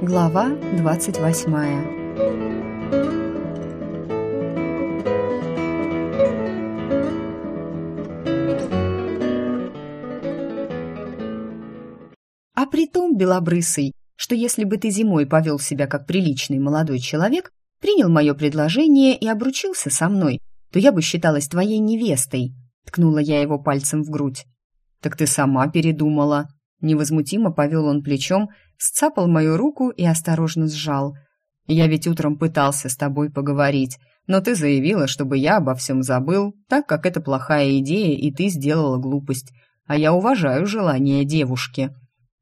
Глава двадцать восьмая А притом, белобрысый, что если бы ты зимой повел себя как приличный молодой человек, принял мое предложение и обручился со мной, то я бы считалась твоей невестой», — ткнула я его пальцем в грудь. «Так ты сама передумала». Невозмутимо повел он плечом, сцапал мою руку и осторожно сжал. «Я ведь утром пытался с тобой поговорить, но ты заявила, чтобы я обо всем забыл, так как это плохая идея, и ты сделала глупость. А я уважаю желание девушки».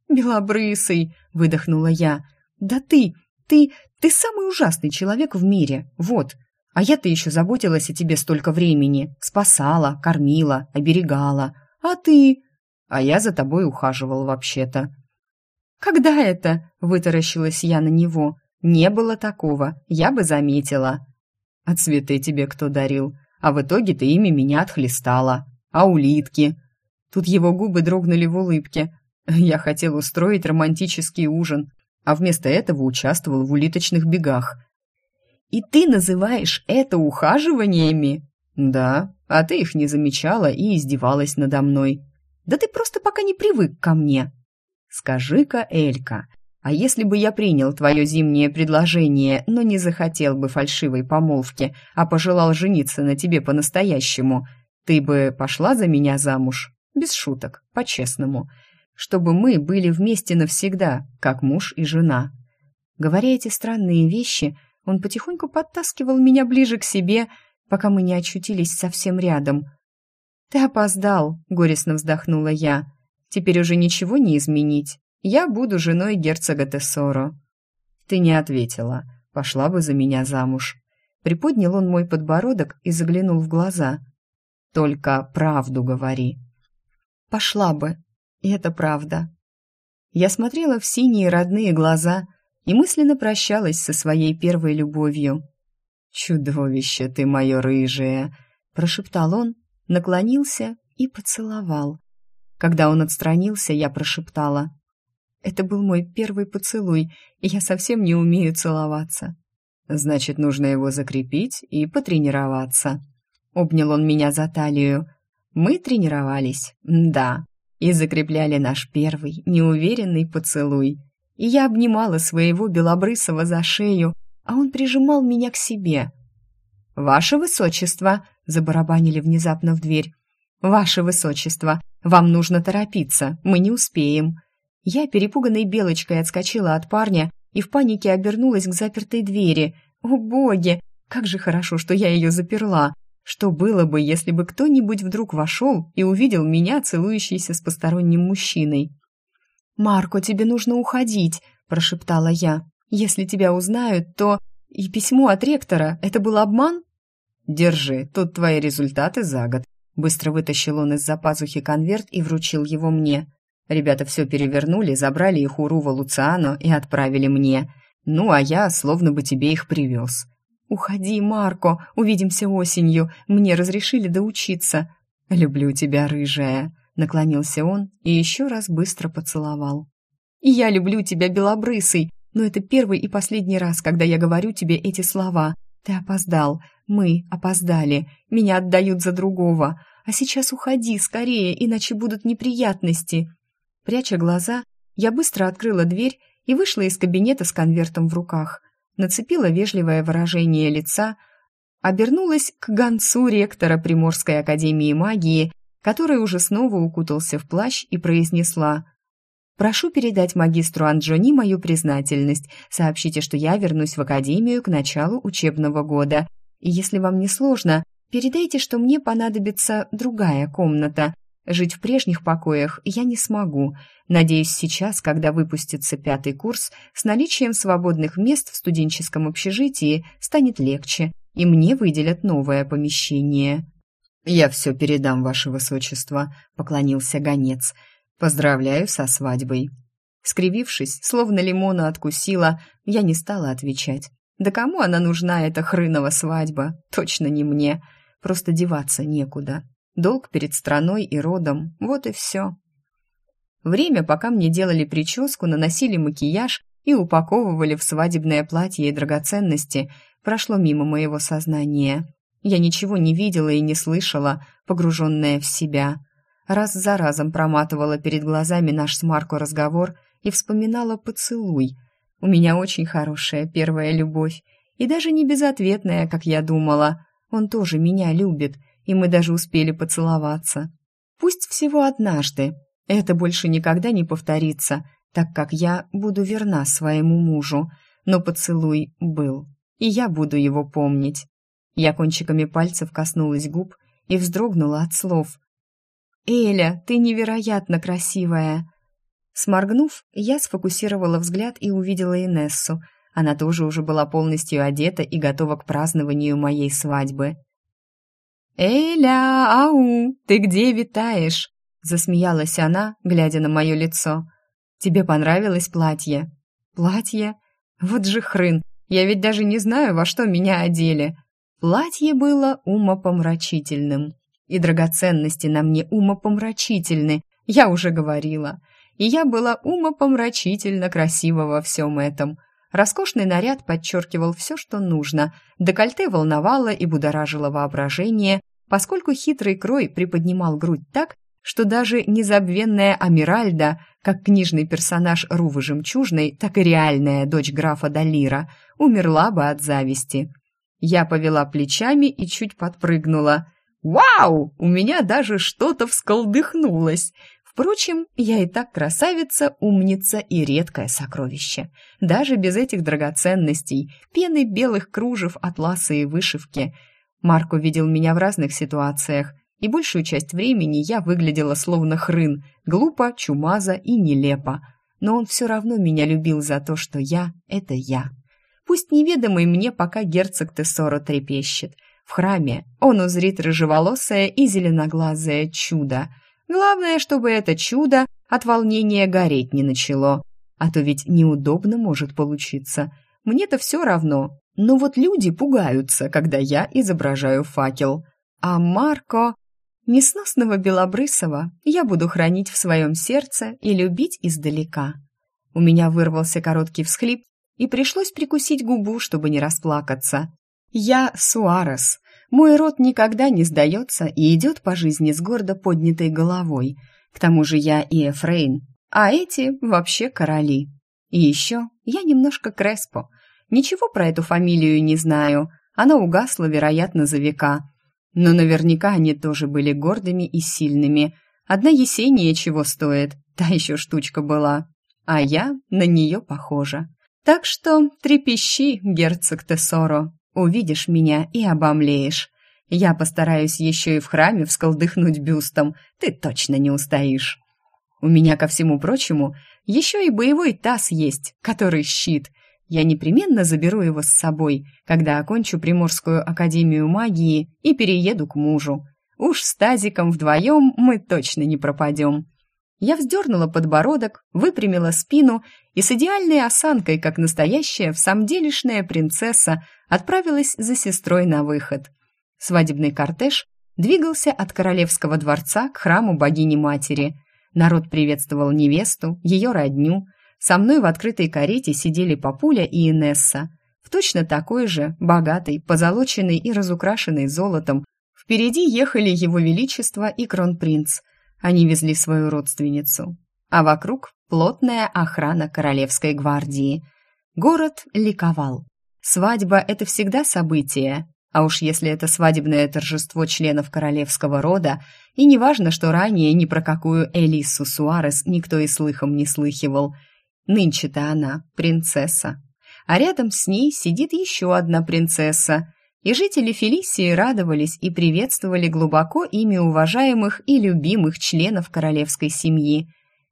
«Белобрысый!» — выдохнула я. «Да ты, ты, ты самый ужасный человек в мире, вот. А я-то еще заботилась о тебе столько времени, спасала, кормила, оберегала. А ты...» «А я за тобой ухаживал вообще-то». «Когда это?» — вытаращилась я на него. «Не было такого, я бы заметила». «А цветы тебе кто дарил? А в итоге ты ими меня отхлестала. А улитки?» Тут его губы дрогнули в улыбке. Я хотел устроить романтический ужин, а вместо этого участвовал в улиточных бегах. «И ты называешь это ухаживаниями?» «Да, а ты их не замечала и издевалась надо мной». «Да ты просто пока не привык ко мне». «Скажи-ка, Элька, а если бы я принял твое зимнее предложение, но не захотел бы фальшивой помолвки, а пожелал жениться на тебе по-настоящему, ты бы пошла за меня замуж? Без шуток, по-честному чтобы мы были вместе навсегда, как муж и жена. Говоря эти странные вещи, он потихоньку подтаскивал меня ближе к себе, пока мы не очутились совсем рядом. «Ты опоздал», — горестно вздохнула я. «Теперь уже ничего не изменить. Я буду женой герцога Тессоро». «Ты не ответила. Пошла бы за меня замуж». Приподнял он мой подбородок и заглянул в глаза. «Только правду говори». «Пошла бы», и это правда. Я смотрела в синие родные глаза и мысленно прощалась со своей первой любовью. «Чудовище ты мое рыжее!» – прошептал он, наклонился и поцеловал. Когда он отстранился, я прошептала. «Это был мой первый поцелуй, и я совсем не умею целоваться». «Значит, нужно его закрепить и потренироваться». Обнял он меня за талию. Мы тренировались, да, и закрепляли наш первый неуверенный поцелуй. И я обнимала своего белобрысого за шею, а он прижимал меня к себе. «Ваше высочество!» — забарабанили внезапно в дверь. «Ваше высочество! Вам нужно торопиться, мы не успеем!» Я, перепуганной белочкой, отскочила от парня и в панике обернулась к запертой двери. «О, боги! Как же хорошо, что я ее заперла!» Что было бы, если бы кто-нибудь вдруг вошел и увидел меня, целующейся с посторонним мужчиной? «Марко, тебе нужно уходить», – прошептала я. «Если тебя узнают, то... И письмо от ректора – это был обман?» «Держи, тут твои результаты за год». Быстро вытащил он из-за пазухи конверт и вручил его мне. Ребята все перевернули, забрали их у Рува Луциано и отправили мне. Ну, а я словно бы тебе их привез. «Уходи, Марко, увидимся осенью, мне разрешили доучиться». «Люблю тебя, рыжая», — наклонился он и еще раз быстро поцеловал. «И я люблю тебя, белобрысый, но это первый и последний раз, когда я говорю тебе эти слова. Ты опоздал, мы опоздали, меня отдают за другого. А сейчас уходи скорее, иначе будут неприятности». Пряча глаза, я быстро открыла дверь и вышла из кабинета с конвертом в руках нацепила вежливое выражение лица, обернулась к гонцу ректора Приморской академии магии, который уже снова укутался в плащ и произнесла «Прошу передать магистру Анджони мою признательность. Сообщите, что я вернусь в академию к началу учебного года. И если вам не сложно, передайте, что мне понадобится другая комната. Жить в прежних покоях я не смогу. Надеюсь, сейчас, когда выпустится пятый курс, с наличием свободных мест в студенческом общежитии станет легче, и мне выделят новое помещение. «Я все передам, ваше высочество», — поклонился гонец. «Поздравляю со свадьбой». Скривившись, словно лимона откусила, я не стала отвечать. «Да кому она нужна, эта хрынова свадьба? Точно не мне. Просто деваться некуда. Долг перед страной и родом, вот и все. Время, пока мне делали прическу, наносили макияж и упаковывали в свадебное платье и драгоценности, прошло мимо моего сознания. Я ничего не видела и не слышала, погруженная в себя. Раз за разом проматывала перед глазами наш с Марко разговор и вспоминала поцелуй. У меня очень хорошая первая любовь, и даже не безответная, как я думала. Он тоже меня любит, и мы даже успели поцеловаться. Пусть всего однажды. Это больше никогда не повторится, так как я буду верна своему мужу. Но поцелуй был, и я буду его помнить. Я кончиками пальцев коснулась губ и вздрогнула от слов. «Эля, ты невероятно красивая!» Сморгнув, я сфокусировала взгляд и увидела Инессу. Она тоже уже была полностью одета и готова к празднованию моей свадьбы. «Эля, ау, ты где витаешь?» Засмеялась она, глядя на мое лицо. «Тебе понравилось платье?» «Платье? Вот же хрын! Я ведь даже не знаю, во что меня одели!» Платье было умопомрачительным. И драгоценности на мне умопомрачительны, я уже говорила. И я была умопомрачительно красива во всем этом. Роскошный наряд подчеркивал все, что нужно. Декольте волновало и будоражило воображение, поскольку хитрый крой приподнимал грудь так, что даже незабвенная Амиральда, как книжный персонаж Рувы Жемчужной, так и реальная дочь графа Далира, умерла бы от зависти. Я повела плечами и чуть подпрыгнула. «Вау! У меня даже что-то всколдыхнулось!» Впрочем, я и так красавица, умница и редкое сокровище. Даже без этих драгоценностей, пены белых кружев, атласа и вышивки. Марко видел меня в разных ситуациях, и большую часть времени я выглядела словно хрын, глупо, чумаза и нелепо. Но он все равно меня любил за то, что я — это я. Пусть неведомый мне пока герцог Тессоро трепещет. В храме он узрит рыжеволосое и зеленоглазое чудо. Главное, чтобы это чудо от волнения гореть не начало. А то ведь неудобно может получиться. Мне-то все равно. Но вот люди пугаются, когда я изображаю факел. А Марко... Несносного Белобрысова я буду хранить в своем сердце и любить издалека. У меня вырвался короткий всхлип, и пришлось прикусить губу, чтобы не расплакаться. Я Суарес. Мой род никогда не сдается и идет по жизни с гордо поднятой головой. К тому же я и Эфрейн, а эти вообще короли. И еще я немножко Креспо. Ничего про эту фамилию не знаю. Она угасла, вероятно, за века. Но наверняка они тоже были гордыми и сильными. Одна Есения чего стоит, та еще штучка была. А я на нее похожа. Так что трепещи, герцог Тессоро, увидишь меня и обомлеешь. Я постараюсь еще и в храме всколдыхнуть бюстом, ты точно не устоишь. У меня, ко всему прочему, еще и боевой таз есть, который щит. Я непременно заберу его с собой, когда окончу Приморскую академию магии и перееду к мужу. Уж с тазиком вдвоем мы точно не пропадем. Я вздернула подбородок, выпрямила спину и с идеальной осанкой, как настоящая в самом делешная принцесса, отправилась за сестрой на выход. Свадебный кортеж двигался от королевского дворца к храму богини-матери. Народ приветствовал невесту, ее родню. Со мной в открытой карете сидели Папуля и Инесса. В точно такой же, богатой, позолоченной и разукрашенной золотом, впереди ехали его величество и кронпринц – они везли свою родственницу. А вокруг плотная охрана Королевской гвардии. Город ликовал. Свадьба – это всегда событие, а уж если это свадебное торжество членов королевского рода, и неважно, что ранее ни про какую Элису Суарес никто и слыхом не слыхивал. Нынче-то она принцесса. А рядом с ней сидит еще одна принцесса, и жители Фелисии радовались и приветствовали глубоко ими уважаемых и любимых членов королевской семьи.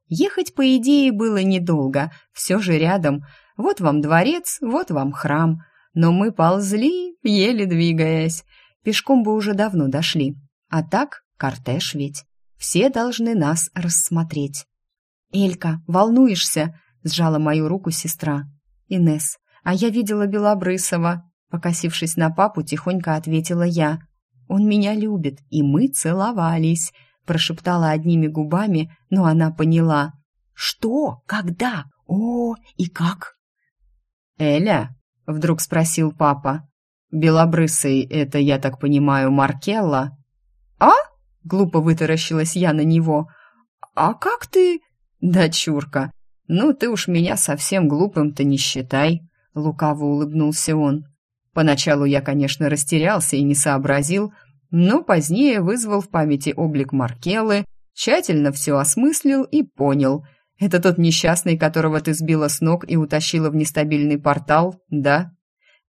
Ехать, по идее, было недолго, все же рядом. Вот вам дворец, вот вам храм. Но мы ползли, еле двигаясь. Пешком бы уже давно дошли. А так, кортеж ведь. Все должны нас рассмотреть. «Элька, волнуешься?» — сжала мою руку сестра. «Инесс, а я видела Белобрысова. Покосившись на папу, тихонько ответила я. «Он меня любит, и мы целовались», прошептала одними губами, но она поняла. «Что? Когда? О, и как?» «Эля?» — вдруг спросил папа. «Белобрысый — это, я так понимаю, Маркелла?» «А?» — глупо вытаращилась я на него. «А как ты...» «Дочурка, ну ты уж меня совсем глупым-то не считай», — лукаво улыбнулся он. Поначалу я, конечно, растерялся и не сообразил, но позднее вызвал в памяти облик Маркеллы, тщательно все осмыслил и понял. Это тот несчастный, которого ты сбила с ног и утащила в нестабильный портал, да?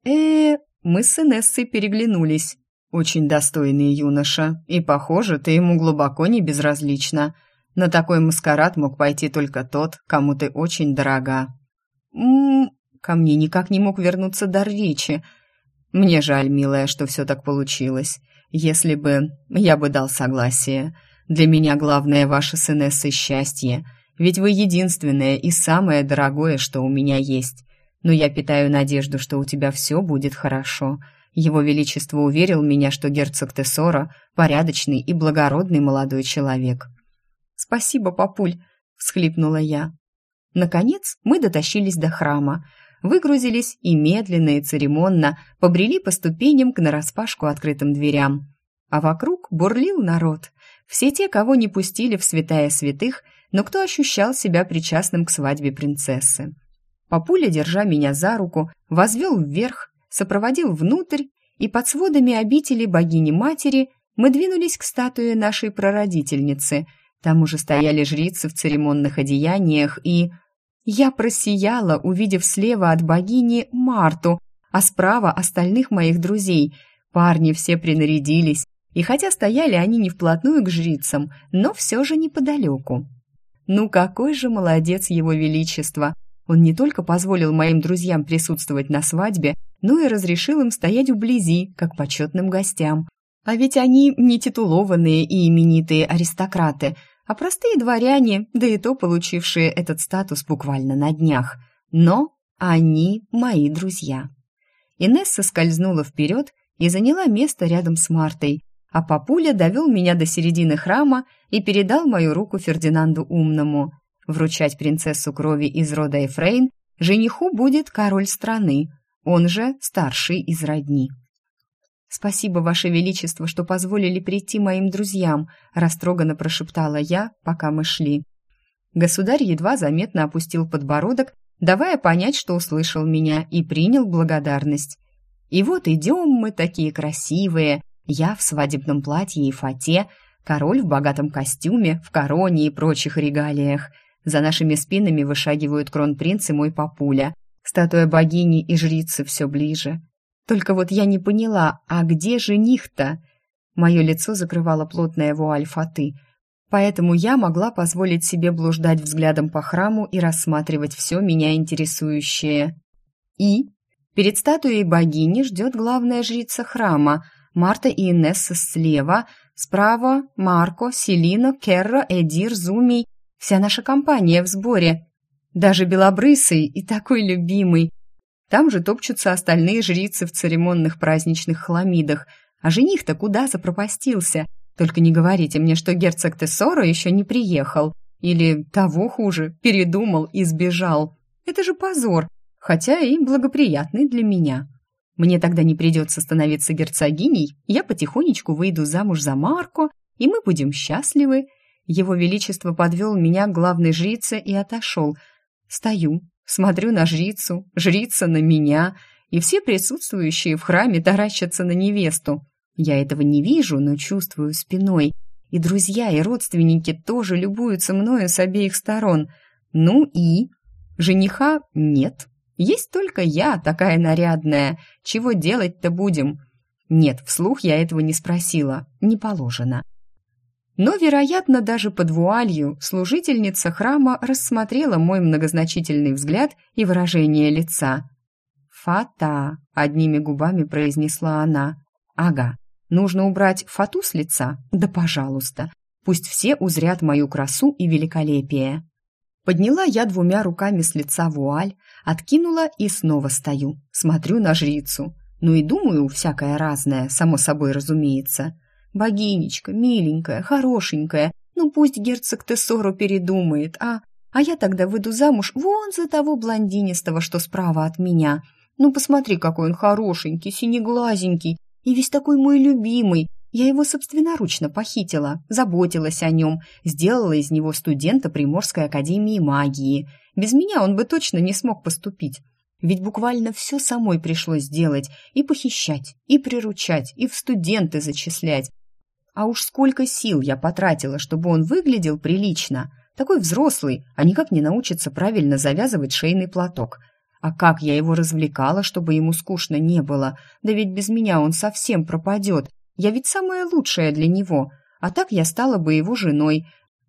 э мы с Инессой переглянулись. Очень достойный юноша, и, похоже, ты ему глубоко не безразлична. На такой маскарад мог пойти только тот, кому ты очень дорога. М -м, ко мне никак не мог вернуться дар речи. Мне жаль, милая, что все так получилось. Если бы я бы дал согласие. Для меня главное ваше с Инессой счастье, ведь вы единственное и самое дорогое, что у меня есть. Но я питаю надежду, что у тебя все будет хорошо. Его Величество уверил меня, что герцог Тессора – порядочный и благородный молодой человек. «Спасибо, папуль», – всхлипнула я. Наконец мы дотащились до храма, выгрузились и медленно и церемонно побрели по ступеням к нараспашку открытым дверям. А вокруг бурлил народ. Все те, кого не пустили в святая святых, но кто ощущал себя причастным к свадьбе принцессы. Папуля, держа меня за руку, возвел вверх, сопроводил внутрь, и под сводами обители богини-матери мы двинулись к статуе нашей прародительницы – там уже стояли жрицы в церемонных одеяниях, и... Я просияла, увидев слева от богини Марту, а справа остальных моих друзей. Парни все принарядились, и хотя стояли они не вплотную к жрицам, но все же неподалеку. Ну какой же молодец его величество! Он не только позволил моим друзьям присутствовать на свадьбе, но и разрешил им стоять вблизи, как почетным гостям. А ведь они не титулованные и именитые аристократы – а простые дворяне, да и то получившие этот статус буквально на днях. Но они мои друзья. Инесса скользнула вперед и заняла место рядом с Мартой, а папуля довел меня до середины храма и передал мою руку Фердинанду Умному. Вручать принцессу крови из рода Эфрейн жениху будет король страны, он же старший из родни. «Спасибо, Ваше Величество, что позволили прийти моим друзьям», растроганно прошептала я, пока мы шли. Государь едва заметно опустил подбородок, давая понять, что услышал меня и принял благодарность. И вот идем мы такие красивые, я в свадебном платье и фате, король в богатом костюме, в короне и прочих регалиях. За нашими спинами вышагивают кронпринц и мой папуля. Статуя богини и жрицы все ближе. Только вот я не поняла, а где жених-то? Мое лицо закрывала плотная вуаль фаты, поэтому я могла позволить себе блуждать взглядом по храму и рассматривать все меня интересующее. И перед статуей богини ждет главная жрица храма, Марта и Инесса слева, справа Марко, Селина, Керра, Эдир, Зумий, вся наша компания в сборе. Даже белобрысый и такой любимый, там же топчутся остальные жрицы в церемонных праздничных хламидах. А жених-то куда запропастился? Только не говорите мне, что герцог Тессоро еще не приехал. Или, того хуже, передумал и сбежал. Это же позор, хотя и благоприятный для меня. Мне тогда не придется становиться герцогиней, я потихонечку выйду замуж за Марко, и мы будем счастливы. Его Величество подвел меня к главной жрице и отошел. Стою, Смотрю на жрицу, жрица на меня, и все присутствующие в храме таращатся на невесту. Я этого не вижу, но чувствую спиной. И друзья, и родственники тоже любуются мною с обеих сторон. Ну и? Жениха нет. Есть только я, такая нарядная. Чего делать-то будем? Нет, вслух я этого не спросила. Не положено. Но, вероятно, даже под вуалью служительница храма рассмотрела мой многозначительный взгляд и выражение лица. «Фата», — одними губами произнесла она. «Ага, нужно убрать фату с лица? Да пожалуйста. Пусть все узрят мою красу и великолепие». Подняла я двумя руками с лица вуаль, откинула и снова стою, смотрю на жрицу. Ну и думаю, всякое разное, само собой разумеется. Богинечка, миленькая, хорошенькая, ну пусть герцог Тессоро передумает, а? а я тогда выйду замуж вон за того блондинистого, что справа от меня. Ну, посмотри, какой он хорошенький, синеглазенький, и весь такой мой любимый. Я его собственноручно похитила, заботилась о нем, сделала из него студента Приморской академии магии. Без меня он бы точно не смог поступить. Ведь буквально все самой пришлось делать, и похищать, и приручать, и в студенты зачислять. А уж сколько сил я потратила, чтобы он выглядел прилично. Такой взрослый, а никак не научится правильно завязывать шейный платок. А как я его развлекала, чтобы ему скучно не было? Да ведь без меня он совсем пропадет. Я ведь самая лучшая для него. А так я стала бы его женой.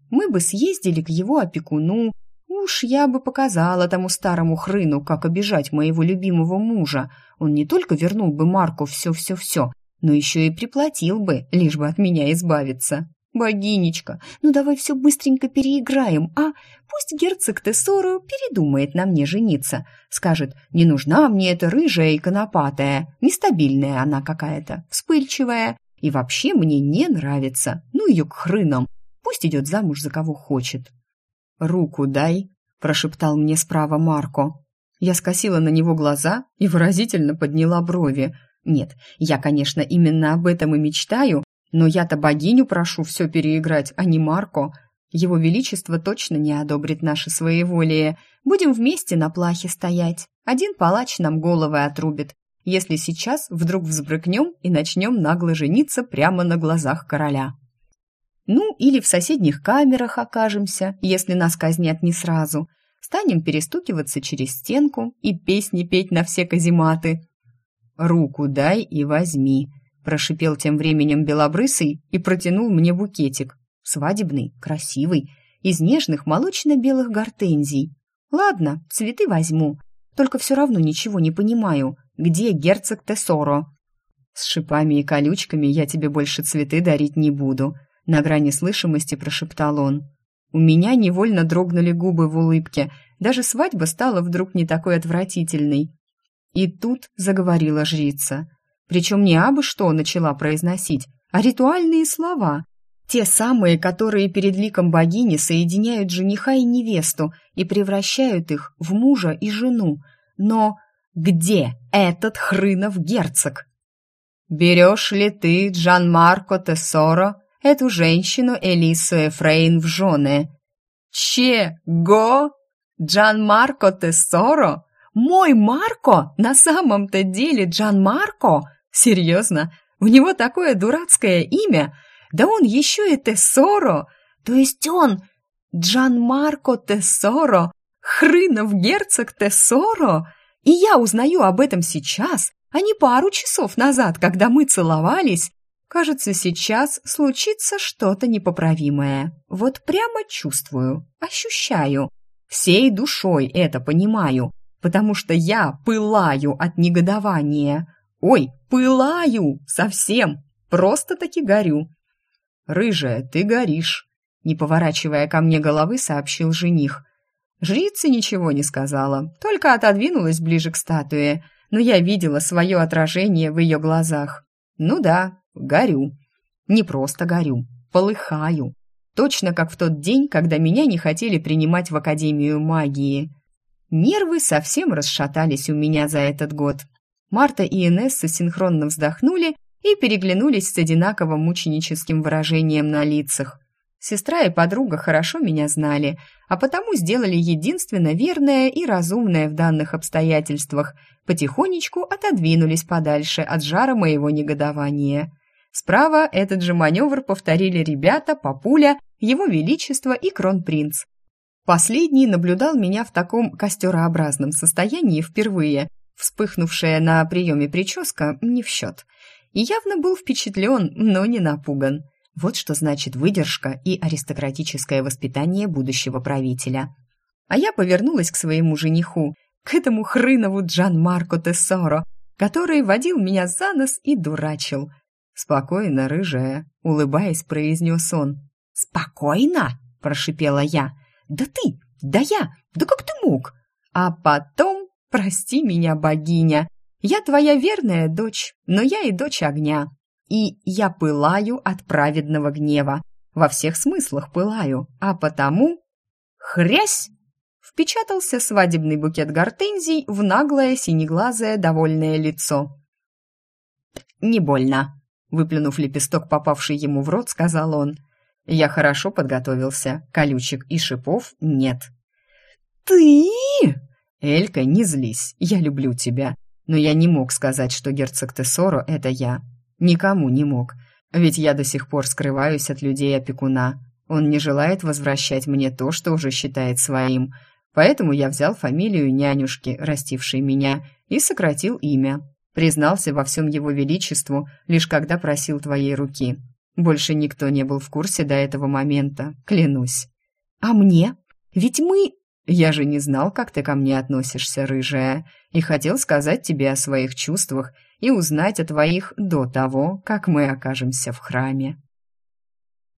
Мы бы съездили к его опекуну. Уж я бы показала тому старому хрыну, как обижать моего любимого мужа. Он не только вернул бы Марку все-все-все, но еще и приплатил бы, лишь бы от меня избавиться. «Богинечка, ну давай все быстренько переиграем, а? Пусть герцог Тессоро передумает на мне жениться. Скажет, не нужна мне эта рыжая и конопатая, нестабильная она какая-то, вспыльчивая. И вообще мне не нравится. Ну ее к хрынам. Пусть идет замуж за кого хочет». «Руку дай», – прошептал мне справа Марко. Я скосила на него глаза и выразительно подняла брови. Нет, я, конечно, именно об этом и мечтаю, но я-то богиню прошу все переиграть, а не Марко. Его Величество точно не одобрит наше своеволие. Будем вместе на плахе стоять. Один палач нам головы отрубит, если сейчас вдруг взбрыкнем и начнем нагло жениться прямо на глазах короля. Ну, или в соседних камерах окажемся, если нас казнят не сразу. Станем перестукиваться через стенку и песни петь на все казематы. «Руку дай и возьми», Прошипел тем временем белобрысый и протянул мне букетик. Свадебный, красивый, из нежных молочно-белых гортензий. Ладно, цветы возьму. Только все равно ничего не понимаю. Где герцог Тессоро? С шипами и колючками я тебе больше цветы дарить не буду. На грани слышимости прошептал он. У меня невольно дрогнули губы в улыбке. Даже свадьба стала вдруг не такой отвратительной. И тут заговорила жрица. Причем не абы что начала произносить, а ритуальные слова. Те самые, которые перед ликом богини соединяют жениха и невесту и превращают их в мужа и жену. Но где этот хрынов герцог? «Берешь ли ты, Джан Марко Тессоро, эту женщину Элису Эфрейн в жены?» «Че-го? Джан Марко Тессоро? Мой Марко? На самом-то деле Джан Марко?» Серьезно? У него такое дурацкое имя? Да он еще и Тессоро! То есть он Джан Марко Тессоро, хрынов герцог Тессоро? И я узнаю об этом сейчас, а не пару часов назад, когда мы целовались. Кажется, сейчас случится что-то непоправимое. Вот прямо чувствую, ощущаю. Всей душой это понимаю, потому что я пылаю от негодования. Ой, пылаю! Совсем! Просто-таки горю!» «Рыжая, ты горишь!» Не поворачивая ко мне головы, сообщил жених. Жрица ничего не сказала, только отодвинулась ближе к статуе, но я видела свое отражение в ее глазах. «Ну да, горю. Не просто горю, полыхаю. Точно как в тот день, когда меня не хотели принимать в Академию магии. Нервы совсем расшатались у меня за этот год. Марта и Инесса синхронно вздохнули и переглянулись с одинаково мученическим выражением на лицах. Сестра и подруга хорошо меня знали, а потому сделали единственно верное и разумное в данных обстоятельствах, потихонечку отодвинулись подальше от жара моего негодования. Справа этот же маневр повторили ребята, Папуля, Его Величество и Кронпринц. Последний наблюдал меня в таком костерообразном состоянии впервые – Вспыхнувшая на приеме прическа не в счет. И явно был впечатлен, но не напуган. Вот что значит выдержка и аристократическое воспитание будущего правителя. А я повернулась к своему жениху, к этому хрынову Джан Марко Тессоро, который водил меня за нос и дурачил. «Спокойно, рыжая», — улыбаясь, произнес он. «Спокойно?» — прошипела я. «Да ты! Да я! Да как ты мог?» А потом Прости меня, богиня. Я твоя верная дочь, но я и дочь огня. И я пылаю от праведного гнева. Во всех смыслах пылаю, а потому... Хрясь! впечатался свадебный букет гортензий в наглое синеглазое довольное лицо. «Не больно», — выплюнув лепесток, попавший ему в рот, сказал он. «Я хорошо подготовился, колючек и шипов нет». «Ты?» «Элька, не злись, я люблю тебя, но я не мог сказать, что герцог Тессоро — это я. Никому не мог, ведь я до сих пор скрываюсь от людей-опекуна. Он не желает возвращать мне то, что уже считает своим, поэтому я взял фамилию нянюшки, растившей меня, и сократил имя. Признался во всем его величеству, лишь когда просил твоей руки. Больше никто не был в курсе до этого момента, клянусь. А мне? Ведь мы... Я же не знал, как ты ко мне относишься, рыжая, и хотел сказать тебе о своих чувствах и узнать о твоих до того, как мы окажемся в храме.